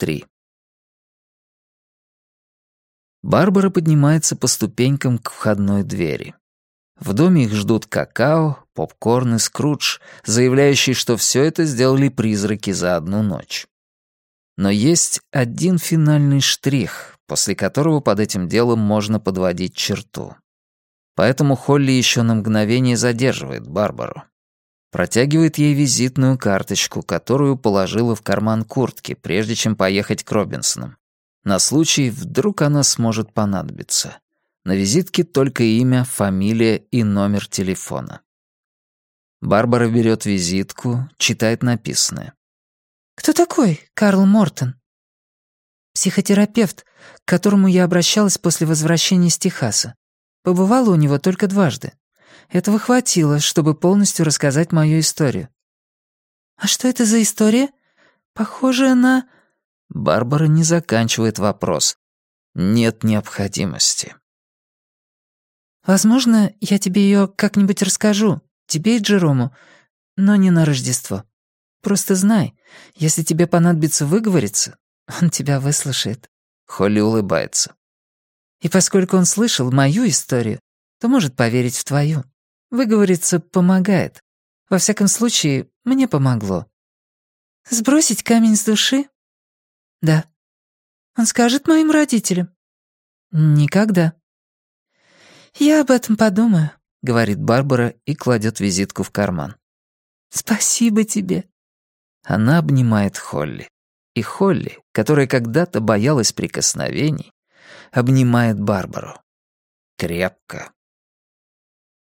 3. Барбара поднимается по ступенькам к входной двери. В доме их ждут какао, попкорн и скрудж, заявляющий, что все это сделали призраки за одну ночь. Но есть один финальный штрих, после которого под этим делом можно подводить черту. Поэтому Холли еще на мгновение задерживает Барбару. Протягивает ей визитную карточку, которую положила в карман куртки, прежде чем поехать к Робинсонам. На случай, вдруг она сможет понадобиться. На визитке только имя, фамилия и номер телефона. Барбара берет визитку, читает написанное. «Кто такой Карл Мортон?» «Психотерапевт, к которому я обращалась после возвращения с Техаса. Побывала у него только дважды. Этого хватило, чтобы полностью рассказать мою историю». «А что это за история? Похоже на...» Барбара не заканчивает вопрос. Нет необходимости. «Возможно, я тебе ее как-нибудь расскажу, тебе и Джерому, но не на Рождество. Просто знай, если тебе понадобится выговориться, он тебя выслушает». Холли улыбается. «И поскольку он слышал мою историю, то может поверить в твою. Выговориться помогает. Во всяком случае, мне помогло. Сбросить камень с души «Да». «Он скажет моим родителям?» «Никогда». «Я об этом подумаю», — говорит Барбара и кладет визитку в карман. «Спасибо тебе». Она обнимает Холли. И Холли, которая когда-то боялась прикосновений, обнимает Барбару. Крепко.